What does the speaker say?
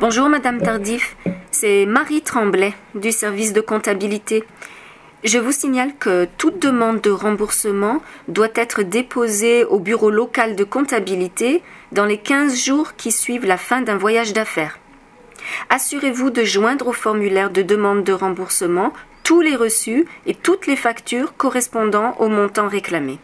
Bonjour Madame Tardif, c'est Marie Tremblay du service de comptabilité. Je vous signale que toute demande de remboursement doit être déposée au bureau local de comptabilité dans les 15 jours qui suivent la fin d'un voyage d'affaires. Assurez-vous de joindre au formulaire de demande de remboursement tous les reçus et toutes les factures correspondant au montant réclamé.